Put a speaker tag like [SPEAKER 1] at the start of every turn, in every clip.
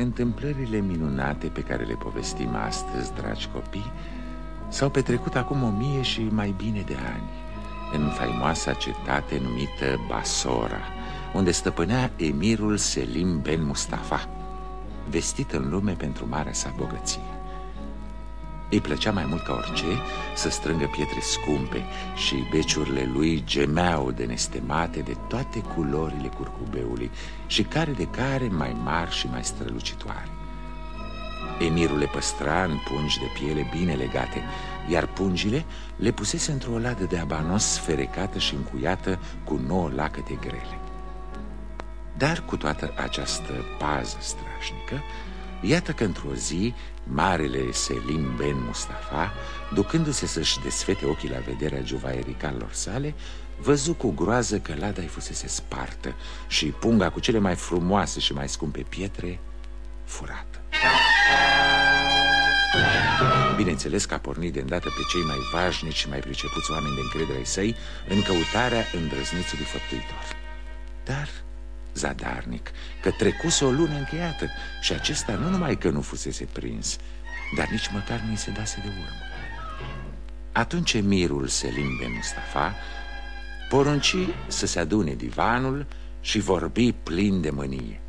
[SPEAKER 1] Întâmplările minunate pe care le povestim astăzi, dragi copii, s-au petrecut acum o mie și mai bine de ani, în faimoasa cetate numită Basora, unde stăpânea emirul Selim Ben Mustafa, vestit în lume pentru marea sa bogăție. Îi plăcea mai mult ca orice să strângă pietre scumpe și beciurile lui gemeau de nestemate de toate culorile curcubeului și care de care mai mari și mai strălucitoare. Emirul le păstra în pungi de piele bine legate, iar pungile le pusese într-o ladă de abanos ferecată și încuiată cu nouă lacăte grele. Dar cu toată această pază strașnică, Iată că într-o zi, marele Selim Ben Mustafa, ducându-se să-și desfete ochii la vederea juvaericalor sale, văzu cu groază că lada-i fusese spartă și punga cu cele mai frumoase și mai scumpe pietre furată. Bineînțeles că a pornit de îndată pe cei mai vașnici și mai pricepuți oameni de încredere ai săi în căutarea îndrăznițului făptuitor. Dar zadarnic că trecuse o lună încheiată și acesta nu numai că nu fusese prins, dar nici măcar nu-i se dase de urmă. Atunci emirul Selim Ben Mustafa porunci să se adune divanul și vorbi plin de mânie.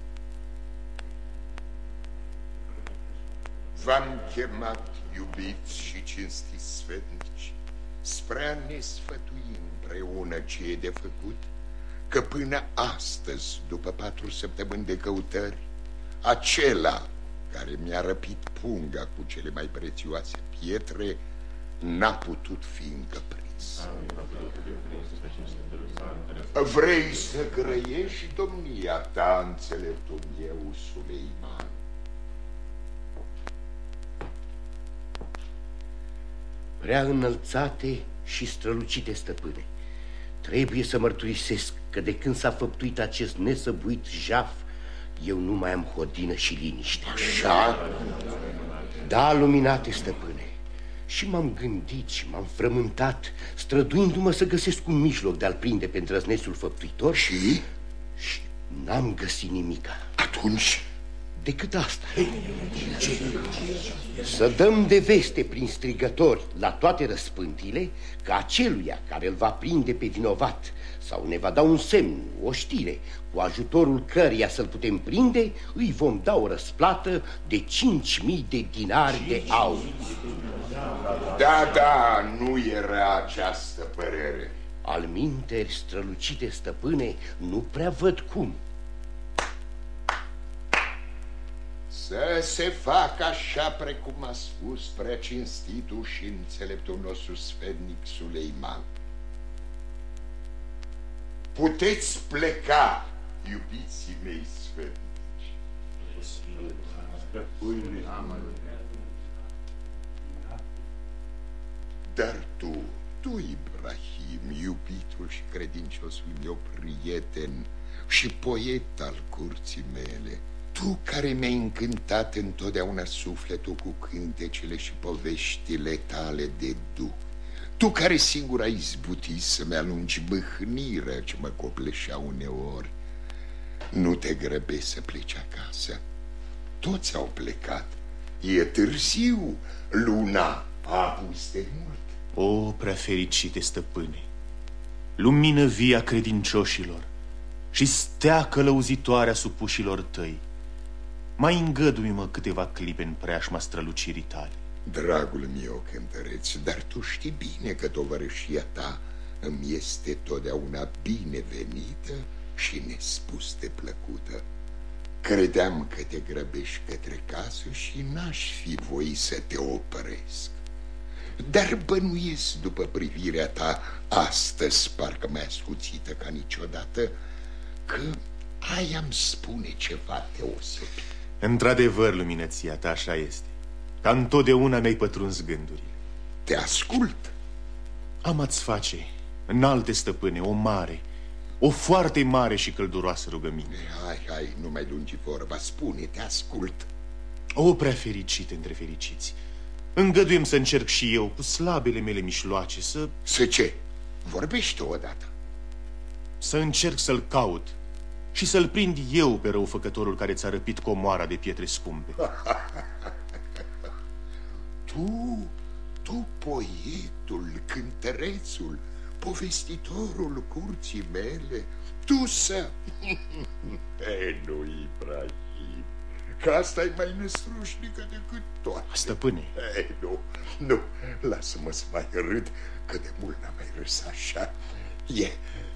[SPEAKER 2] V-am chemat, iubiți și cinstiți sfetnici, spre a ne sfătui împreună ce e de făcut că până astăzi, după patru săptămâni de căutări, acela care mi-a răpit punga cu cele mai prețioase pietre n-a putut fi încă prins. Vrei să grăiești domnia ta, înțeleptul meu, Suleiman?
[SPEAKER 3] Prea înălțate și strălucite stăpâne, trebuie să mărturisesc că de când s-a făptuit acest nesăbuit jaf, eu nu mai am hodină și liniște.
[SPEAKER 2] Așa?
[SPEAKER 3] Da, luminate stăpâne. Și m-am gândit și m-am frământat, străduindu-mă să găsesc un mijloc de a-l prinde pe îndrăznesul făptuitor.
[SPEAKER 2] Și?
[SPEAKER 3] Și n-am găsit nimica.
[SPEAKER 2] Atunci?
[SPEAKER 3] Decât asta. Să dăm de veste prin strigători la toate răspântile că aceluia care îl va prinde pe vinovat sau ne va da un semn, o știre, cu ajutorul căreia să-l putem prinde, îi vom da o răsplată de 5.000 de dinari de aur.
[SPEAKER 2] Da, da, nu era această părere.
[SPEAKER 3] Al minteri strălucite stăpâne, nu prea văd cum.
[SPEAKER 2] Să se facă așa precum a spus prea cinstitul și înțeleptul nostru sfednic Suleiman. Puteți pleca, iubiții mei sfântnici. Dar tu, tu, Ibrahim, iubitul și credinciosul meu prieten și poet al curții mele, tu care mi-ai încântat întotdeauna sufletul cu cântecele și poveștile tale de duh, tu care singur ai izbutit să-mi alungi mâhnirea ce mă copleșea uneori, nu te grăbești să pleci acasă. Toți au plecat. E târziu, luna a apus de mult.
[SPEAKER 4] O, prea fericite stăpâne, lumină via credincioșilor și stea călăuzitoare a supușilor tăi, mai îngădui-mă câteva clipe în preajma strălucirii tale.
[SPEAKER 2] Dragul meu cântăreț, dar tu știi bine că tovărășia ta îmi este totdeauna binevenită și nespus de plăcută. Credeam că te grăbești către casă și n-aș fi voi să te opresc. Dar bănuiesc după privirea ta astăzi, parcă mai ascuțită ca niciodată, că ai am spune ceva deosebit.
[SPEAKER 4] Într-adevăr, luminăția ta așa este. Ca întotdeauna mi-ai pătruns gândurile.
[SPEAKER 2] Te ascult.
[SPEAKER 4] Am ați face, în alte stăpâne, o mare, o foarte mare și călduroasă rugăminte.
[SPEAKER 2] Hai, hai, nu mai lungi vorba, spune, te ascult.
[SPEAKER 4] O, prea fericite între fericiți, îngăduiem să încerc și eu, cu slabele mele mișloace, să...
[SPEAKER 2] Să ce? Vorbește odată.
[SPEAKER 4] Să încerc să-l caut și să-l prind eu pe răufăcătorul care ți-a răpit comoara de pietre scumpe.
[SPEAKER 2] tu, tu, poetul, cântărețul, povestitorul curții mele, tu să... e, nu, Ibrahim, că asta e mai năstrușnică decât toate.
[SPEAKER 4] Stăpâne.
[SPEAKER 2] E, nu, nu, lasă-mă să mai râd, că de mult n-am mai râs așa. E,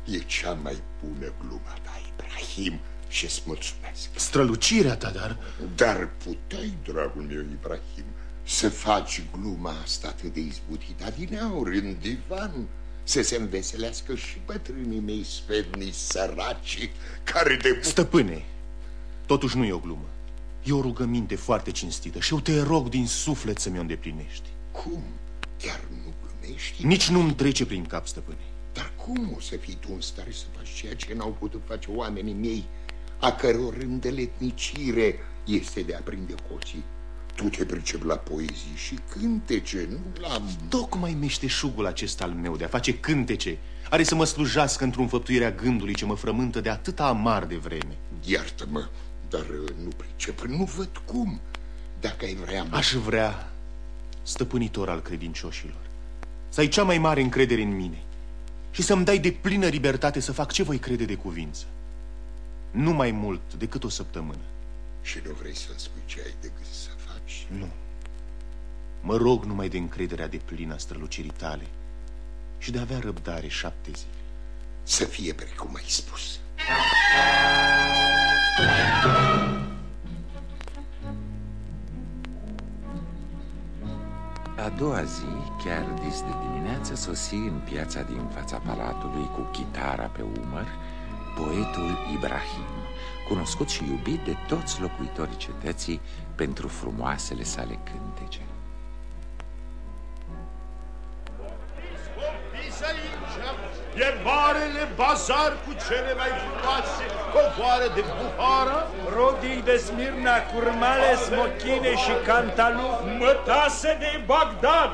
[SPEAKER 2] e cea mai bună gluma ta, Ibrahim, și-ți mulțumesc.
[SPEAKER 4] Strălucirea ta, dar...
[SPEAKER 2] Dar puteai, dragul meu, Ibrahim, să faci gluma asta atât de izbutit adineaur în divan, să se înveselească și bătrânii mei sfednici săraci, care de...
[SPEAKER 4] Stăpâne, totuși nu e o glumă. E o rugăminte foarte cinstită și eu te rog din suflet să mi-o îndeplinești.
[SPEAKER 2] Cum? Chiar nu glumești?
[SPEAKER 4] Nici nu-mi trece prin cap, stăpâne.
[SPEAKER 2] Dar cum o să fii tu în stare să faci ceea ce n-au putut face oamenii mei, a căror îndeletnicire este de a prinde hoții? Tu te pricep la poezii și cântece, nu la...
[SPEAKER 4] Tocmai meșteșugul acesta al meu de a face cântece are să mă slujească într-un făptuirea gândului ce mă frământă de atâta amar de vreme.
[SPEAKER 2] Iartă-mă, dar uh, nu pricep, nu văd cum. Dacă ai vrea... Mă...
[SPEAKER 4] Aș vrea, stăpânitor al credincioșilor, să ai cea mai mare încredere în mine și să-mi dai de plină libertate să fac ce voi crede de cuvință. Nu mai mult decât o săptămână.
[SPEAKER 2] Și nu vrei să-mi spui ce ai de gând să faci?
[SPEAKER 4] Nu. Mă rog numai de încrederea de plină a strălucirii tale și de a avea răbdare șapte zile.
[SPEAKER 2] Să fie precum ai spus.
[SPEAKER 1] A doua zi, chiar dis de dimineață, sosi în piața din fața palatului cu chitara pe umăr poetul Ibrahim, cunoscut și iubit de toți locuitorii cetății pentru frumoasele sale cântece.
[SPEAKER 5] E marele bazar cu cele mai frumoase covoare de Buhara
[SPEAKER 6] Rodii de Smirna, curmale, smochine și cantalu.
[SPEAKER 5] Mătase de Bagdad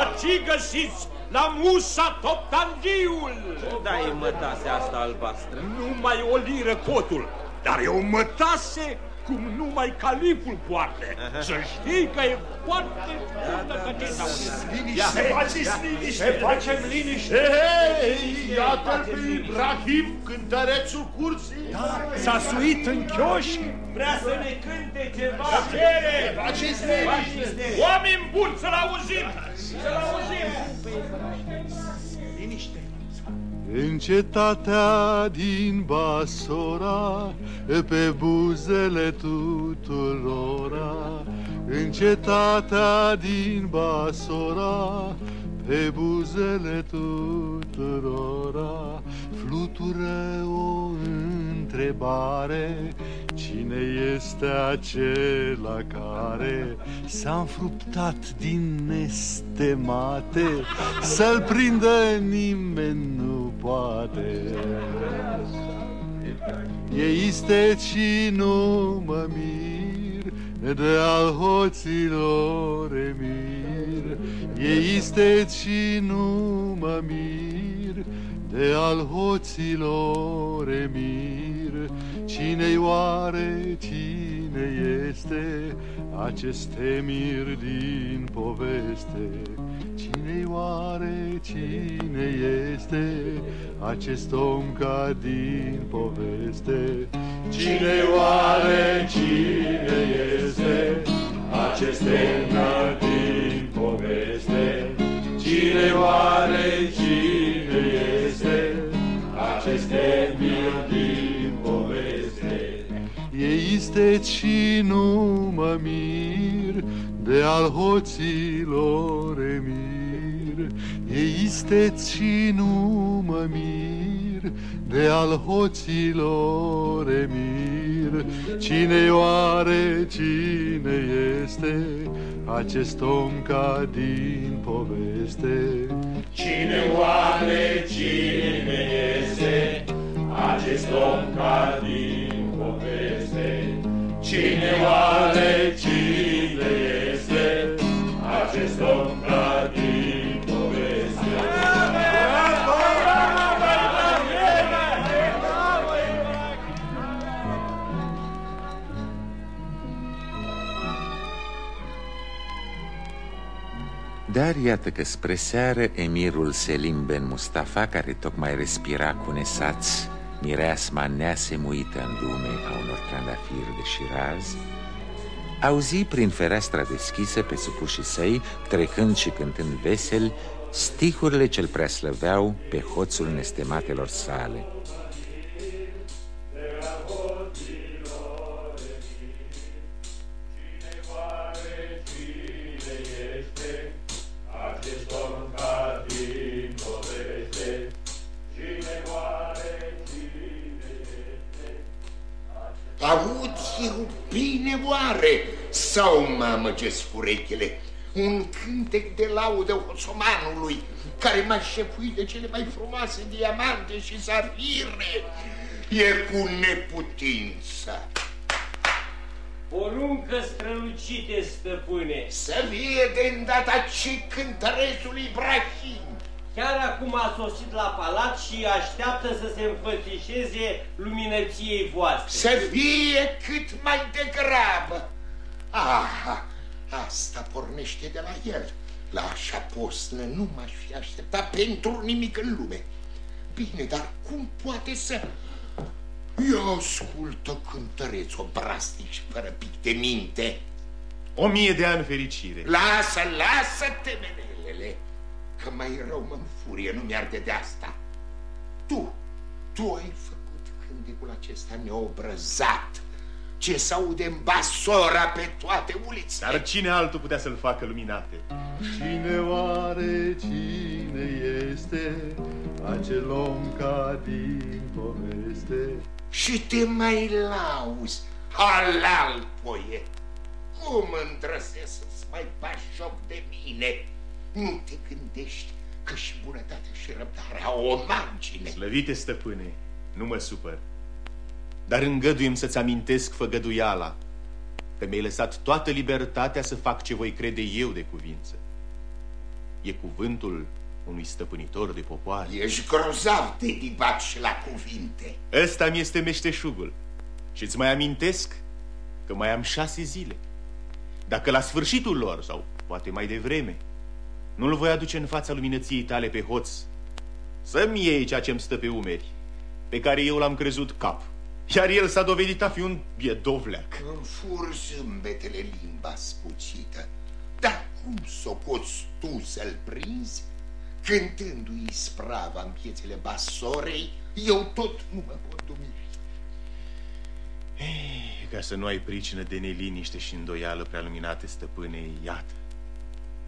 [SPEAKER 5] Ați găsiți la Musa Toptandiul
[SPEAKER 6] Da, e mătase asta albastră.
[SPEAKER 5] Numai o liră cotul Dar e o mătase cum numai califul poartă. Să știi că e foarte bună da, da, Liniște, faceți liniște.
[SPEAKER 6] Se facem liniște.
[SPEAKER 5] Hei, iată-l pe Ibrahim, cântărețul curții.
[SPEAKER 6] Da, s-a suit în chioș.
[SPEAKER 5] Vrea să ne cânte ceva. Cere, faceți liniște. Oameni buni, să-l auzim. Să-l auzim.
[SPEAKER 6] Liniște.
[SPEAKER 7] În cetatea din Basora, pe buzele tuturora, În cetatea din Basora, pe buzele tuturora, Flutură o întrebare, Cine este acela care s-a înfruptat din nestemate, Să-l prindă nimeni nu poate. E este nu mă mir de al hoților emir. E este nu mă mir de al hoților emir. Cine-i oare, cine este acest emir din poveste? Cine-i oare, cine este acest om ca din poveste? Cine-i oare, cine este acest om ca din poveste? Cine-i oare, cine E este și nu mă mir de al hoților emir. E isteți și nu mă mir de al hoților emir. Cine oare, cine este acest om ca din poveste?
[SPEAKER 5] Cine oare, cine este acest om ca din poveste? Cine oare, cine este acest om ca din poveste?
[SPEAKER 1] Dar iată că spre seară emirul Selim Ben Mustafa, care tocmai respira cu nesați, mireasma neasemuită în lume a unor trandafiri de șiraz, auzi prin fereastra deschisă pe supușii săi, trecând și cântând vesel, stihurile ce-l preaslăveau pe hoțul nestematelor sale.
[SPEAKER 2] Sau mă amăgesc urechile? Un cântec de laudă hoțomanului care m-a șefuit de cele mai frumoase diamante și safire. E cu neputință.
[SPEAKER 8] Poruncă strălucite, stăpâne.
[SPEAKER 2] Să fie de îndată ce cântărețul Ibrahim.
[SPEAKER 8] Chiar acum a sosit la palat și așteaptă să se înfățișeze luminăției voastre.
[SPEAKER 2] Să fie cât mai degrabă. Aha, asta pornește de la el. La așa posnă nu m-aș fi așteptat pentru nimic în lume. Bine, dar cum poate să... Ia ascultă cântăreț obrastic și fără pic de minte.
[SPEAKER 4] O mie de ani fericire.
[SPEAKER 2] Lasă, lasă temenelele, că mai rău mă furie, nu mi-arde de asta. Tu, tu ai făcut cântecul acesta neobrăzat, ce se aude în basora pe toate ulițele.
[SPEAKER 4] Dar cine altul putea să-l facă luminate?
[SPEAKER 7] Cine oare cine este acel om ca din poveste?
[SPEAKER 2] Și te mai lauzi, halal poet. Cum îndrăsesc să-ți mai bași joc de mine? Nu te gândești că și bunătatea și răbdarea au o margine.
[SPEAKER 4] Slăvite, stăpâne, nu mă supăr. Dar îngăduim să-ți amintesc făgăduiala, că mi-ai lăsat toată libertatea să fac ce voi crede eu de cuvință. E cuvântul unui stăpânitor de popoare.
[SPEAKER 2] Ești grozav de dibat și la cuvinte.
[SPEAKER 4] Ăsta mi este meșteșugul. Și îți mai amintesc că mai am șase zile. Dacă la sfârșitul lor, sau poate mai devreme, nu-l voi aduce în fața luminăției tale pe hoț, să-mi iei ceea ce-mi stă pe umeri, pe care eu l-am crezut cap. Iar el s-a dovedit a fi un biedovleac.
[SPEAKER 2] Îmi fur zâmbetele limba spucită. Dar cum s-o poți tu să-l prinzi? Cântându-i sprava în piețele basorei, eu tot nu mă pot umili.
[SPEAKER 4] Ei, ca să nu ai pricină de neliniște și îndoială prea luminate, stăpâne, iată,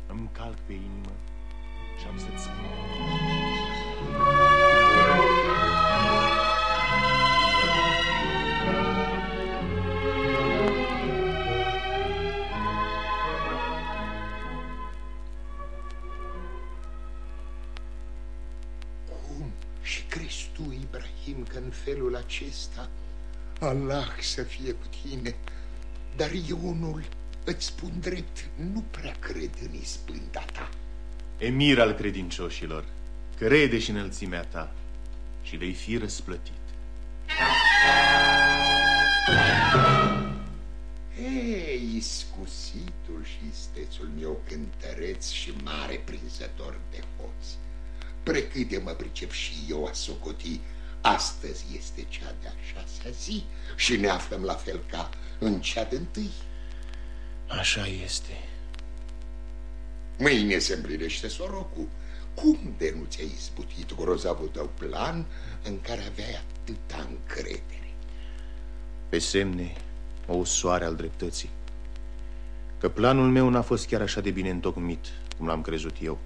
[SPEAKER 4] îmi calc pe inimă și am să-ți spun.
[SPEAKER 2] Acesta Allah să fie cu tine, dar eu unul îți spun drept, nu prea cred în izbânda ta.
[SPEAKER 4] Emir al credincioșilor, crede și înălțimea ta și vei fi răsplătit.
[SPEAKER 2] Ei, iscusitul și istețul meu cântăreț și mare prinzător de hoț. Precât de mă pricep și eu a socoti, astăzi este cea de-a șasea zi și ne aflăm la fel ca în cea de întâi.
[SPEAKER 4] Așa este.
[SPEAKER 2] Mâine se împlinește sorocul. Cum de nu ți-ai izbutit grozavul tău plan în care aveai atâta încredere?
[SPEAKER 4] Pe semne, o soare al dreptății. Că planul meu n-a fost chiar așa de bine întocmit, cum l-am crezut eu.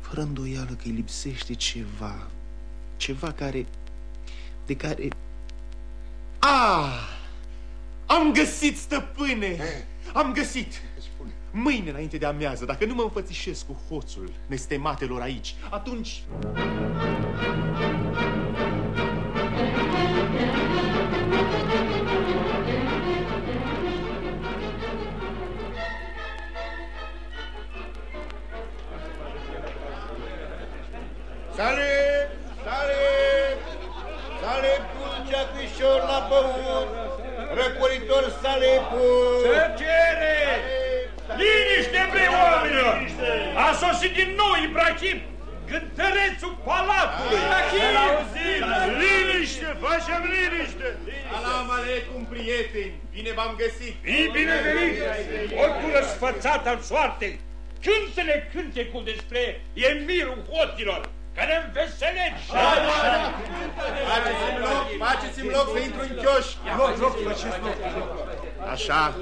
[SPEAKER 4] Fără îndoială că îi lipsește ceva, ceva care, de care... Ah! Am găsit, stăpâne! Am găsit!
[SPEAKER 2] Spune.
[SPEAKER 4] Mâine, înainte de amiază, dacă nu mă înfățișez cu hoțul nestematelor aici, atunci...
[SPEAKER 6] Sale, sale, sale pulcea cuișor la băut, răcoritor sale pul.
[SPEAKER 5] Tăcere! Liniște, bre, oamenilor! A sosit din nou Ibrahim, cântărețul palatului!
[SPEAKER 6] Liniște, facem liniște!
[SPEAKER 4] Salam aleikum, prieteni! Bine v-am găsit!
[SPEAKER 5] Fii binevenit! Oricul răsfățat al soartei! Cântă-ne cântecul despre emirul hoților, care înveselește!
[SPEAKER 4] Faceți-mi loc, faceți-mi loc să intru în chioș! Așa,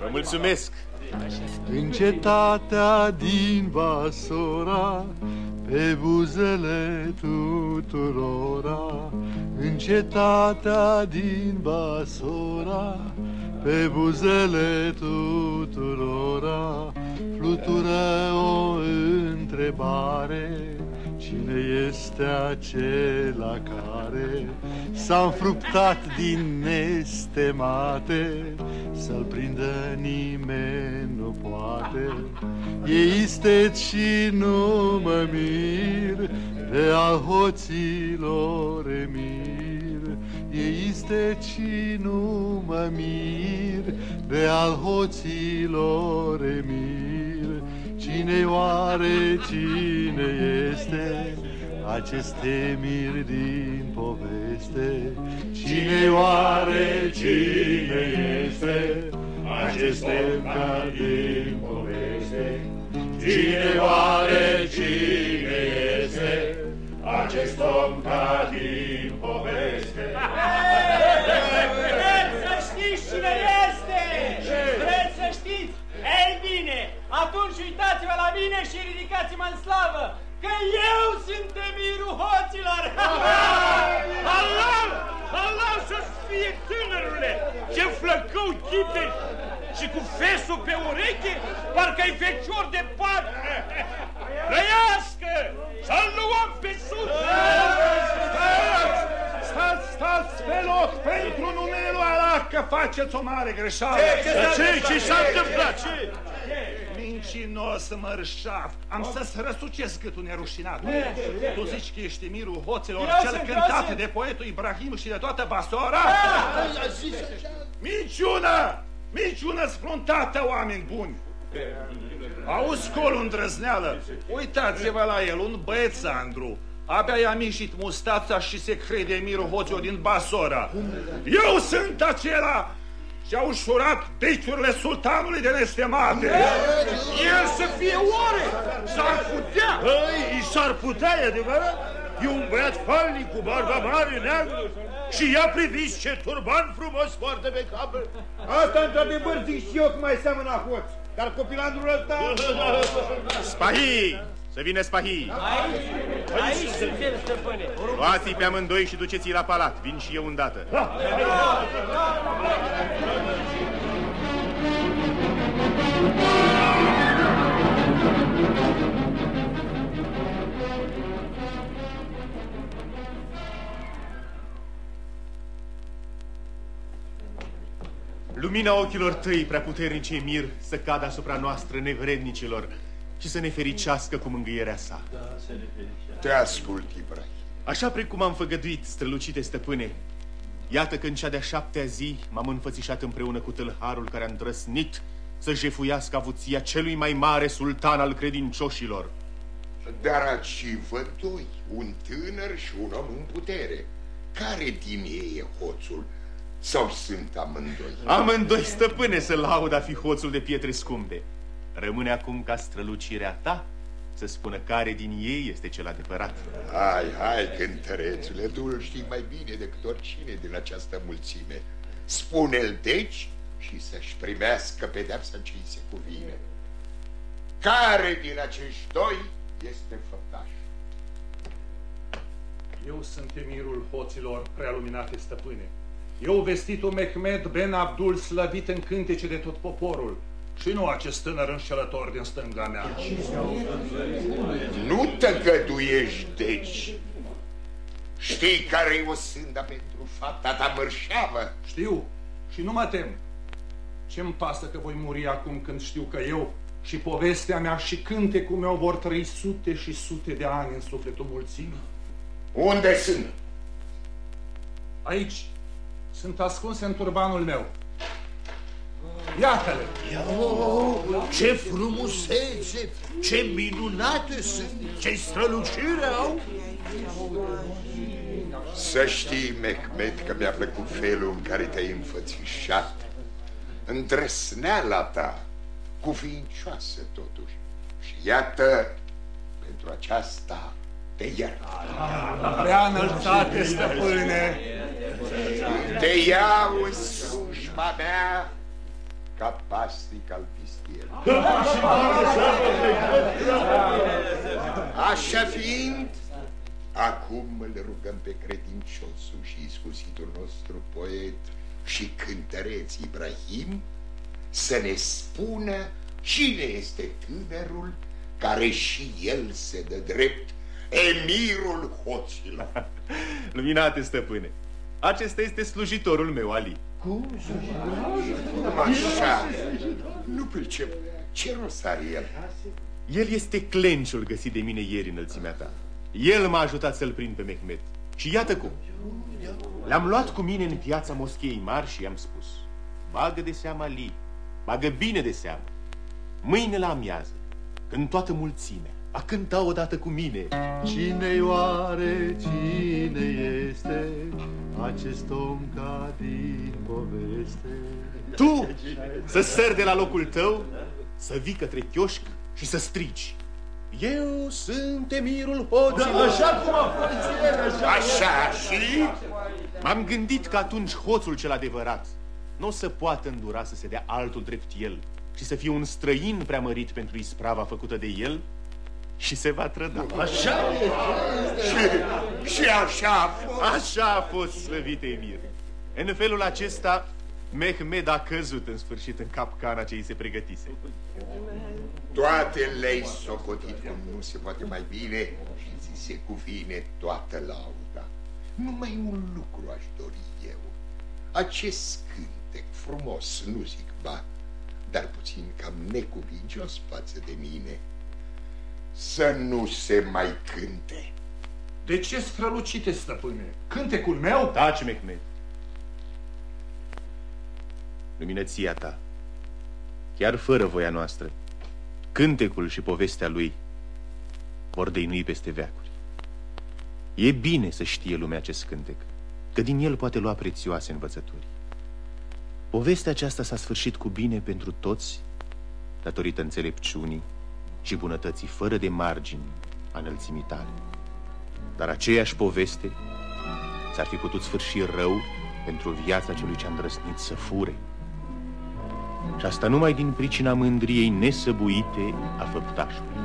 [SPEAKER 4] vă mulțumesc!
[SPEAKER 7] În cetatea din Basora, pe buzele tuturora, în cetatea din Basora, pe buzele tuturora, flutură o întrebare, Cine este acela care s-a înfruptat din nestemate, Să-l prindă nimeni nu poate. E istet și nu mă mir, de al hoților emir. E istet și nu mă mir, de al hoților emir. Cine oare cine este acest emir din poveste? Cine oare cine este acest emir din poveste? Cine oare cine este acest om ca din poveste?
[SPEAKER 9] Vreți să știți cine este? Vreți să știți? Ei bine, atunci uitați-vă la mine și ridicați-mă în slavă, că eu sunt emirul hoților!
[SPEAKER 5] Allah! Allah să-ți fie tânărule! Ce flăcău chipești! Și cu fesul pe ureche, parcă-i fecior de pat! Trăiască! Să-l luăm pe sus!
[SPEAKER 6] Stați, stați pe loc pentru numele lui Allah că faceți o mare greșeală.
[SPEAKER 5] Ce? Ce s-a întâmplat? Ce?
[SPEAKER 6] Mincinos mărșaf, am să-ți răsucesc gâtul nerușinat. Tu zici că ești mirul hoților,
[SPEAKER 9] Eu
[SPEAKER 6] cel
[SPEAKER 9] sunt, eu
[SPEAKER 6] cântat
[SPEAKER 9] sunt.
[SPEAKER 6] de poetul Ibrahim și de toată Basora? Minciună! Minciună sfruntată, oameni buni! Auzi colul îndrăzneală, uitați-vă la el, un băiețandru. Abia i-a mișit mustața și se crede mirul hoților din Basora. Eu sunt acela și-a ușurat beciurile sultanului de nestemate.
[SPEAKER 5] El să fie oare? S-ar putea?
[SPEAKER 6] Păi, s-ar putea, e adevărat? E un băiat falnic cu barba mare, neagră și ia priviți ce turban frumos poartă pe cap.
[SPEAKER 10] Asta într-adevăr zic și eu că mai seamănă a hoț. Dar copilandrul ăsta...
[SPEAKER 4] Spahi! Să vină Spahi!
[SPEAKER 8] Aici, aici suntem, stăpâne.
[SPEAKER 4] Luați-i pe amândoi și duceți-i la palat. Vin și eu îndată. Lumina ochilor tăi, preaputernice Emir, să cadă asupra noastră nevrednicilor și să ne fericească cu mângâierea sa.
[SPEAKER 2] Te ascult, Ibrahim.
[SPEAKER 4] Așa precum am făgăduit, strălucite stăpâne, iată că în cea de-a șaptea zi m-am înfățișat împreună cu tâlharul care a îndrăsnit să jefuiască avuția celui mai mare sultan al credincioșilor.
[SPEAKER 2] Dar ați și văd doi, un tânăr și un om în putere. Care din ei e hoțul? Sau sunt amândoi?
[SPEAKER 4] Amândoi stăpâne să laud a fi hoțul de pietre scumpe. Rămâne acum ca strălucirea ta să spună care din ei este cel adevărat.
[SPEAKER 2] Hai, hai, cântărețule, tu îl știi mai bine decât oricine din această mulțime. Spune-l deci și să-și primească pedepsa ce îi se cuvine. Care din acești doi este făptaș?
[SPEAKER 6] Eu sunt emirul hoților prealuminate stăpâne. Eu vestitul Mehmed Ben Abdul slăvit în cântece de tot poporul. Și nu acest tânăr înșelător din stânga mea.
[SPEAKER 2] Nu tăgăduiești, deci. Știi care e o sânda pentru fapta ta mărșavă?
[SPEAKER 6] Știu și nu mă tem. Ce-mi pasă că voi muri acum când știu că eu și povestea mea și cântecul meu vor trăi sute și sute de ani în sufletul mulțimii.
[SPEAKER 2] Unde sunt?
[SPEAKER 6] Aici sunt ascunse în turbanul meu. Iată-le!
[SPEAKER 11] Ce frumusețe, ce minunate sunt, ce strălucire au!
[SPEAKER 2] Să știi, Mehmet, că mi-a plăcut felul în care te-ai înfățișat. Îndrăsneala ta, cuvincioasă totuși. Și iată, pentru aceasta te iert.
[SPEAKER 6] Prea înălțate, stăpâne!
[SPEAKER 2] Te iau în slujba mea ca pasnic al pistier. Așa fiind, acum îl rugăm pe credinciosul și iscusitul nostru poet și cântăreț Ibrahim să ne spună cine este tânărul care și el se dă drept emirul hoților.
[SPEAKER 4] Luminate, stăpâne, acesta este slujitorul meu, Ali.
[SPEAKER 2] Cum? Așa, nu pricep. Ce rost are el?
[SPEAKER 4] El este clenciul găsit de mine ieri înălțimea ta. El m-a ajutat să-l prind pe Mehmet. Și iată cum. L-am luat cu mine în piața moscheei mari și i-am spus Bagă de seamă, Ali, bagă bine de seamă. Mâine la amiază, când toată mulțimea a cânta odată cu mine
[SPEAKER 7] Cine oare, cine este acest om ca din poveste?
[SPEAKER 4] Tu să sări de la locul tău, să vii către chioșc și să strici eu sunt emirul hoților.
[SPEAKER 11] Da, așa cum a fost el, așa.
[SPEAKER 2] Așa și?
[SPEAKER 4] M-am gândit că atunci hoțul cel adevărat nu o să poată îndura să se dea altul drept el și să fie un străin preamărit pentru isprava făcută de el și se va trăda.
[SPEAKER 11] Așa
[SPEAKER 2] și, și așa a fost.
[SPEAKER 4] Așa a fost, slăvite Emir. În felul acesta, Mehmed a căzut în sfârșit în capcana ce îi se pregătise.
[SPEAKER 2] Toate le-ai socotit cum nu se poate mai bine și ți se cuvine toată lauda. Numai un lucru aș dori eu. Acest cântec frumos, nu zic ba, dar puțin cam necuvincios față de mine, să nu se mai cânte.
[SPEAKER 6] De ce strălucite, stăpâne? Cântecul meu?
[SPEAKER 4] Taci, Mehmed. Luminăția ta, chiar fără voia noastră, cântecul și povestea lui vor dăinui peste veacuri. E bine să știe lumea acest cântec, că din el poate lua prețioase învățături. Povestea aceasta s-a sfârșit cu bine pentru toți, datorită înțelepciunii și bunătății fără de margini a înălțimii tale. Dar aceeași poveste s-ar fi putut sfârși rău pentru viața celui ce a îndrăsnit să fure. Și asta numai din pricina mândriei nesăbuite a făptașului.